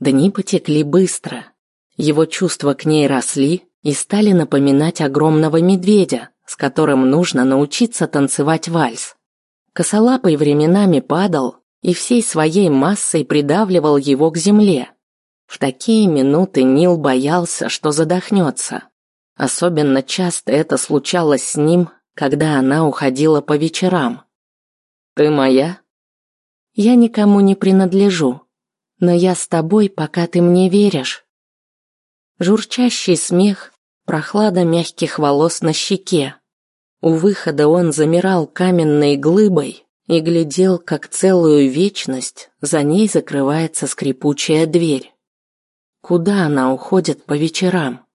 Дни потекли быстро. Его чувства к ней росли и стали напоминать огромного медведя, с которым нужно научиться танцевать вальс. Косолапый временами падал и всей своей массой придавливал его к земле. В такие минуты Нил боялся, что задохнется. Особенно часто это случалось с ним, когда она уходила по вечерам. «Ты моя?» «Я никому не принадлежу», но я с тобой, пока ты мне веришь. Журчащий смех, прохлада мягких волос на щеке. У выхода он замирал каменной глыбой и глядел, как целую вечность за ней закрывается скрипучая дверь. Куда она уходит по вечерам?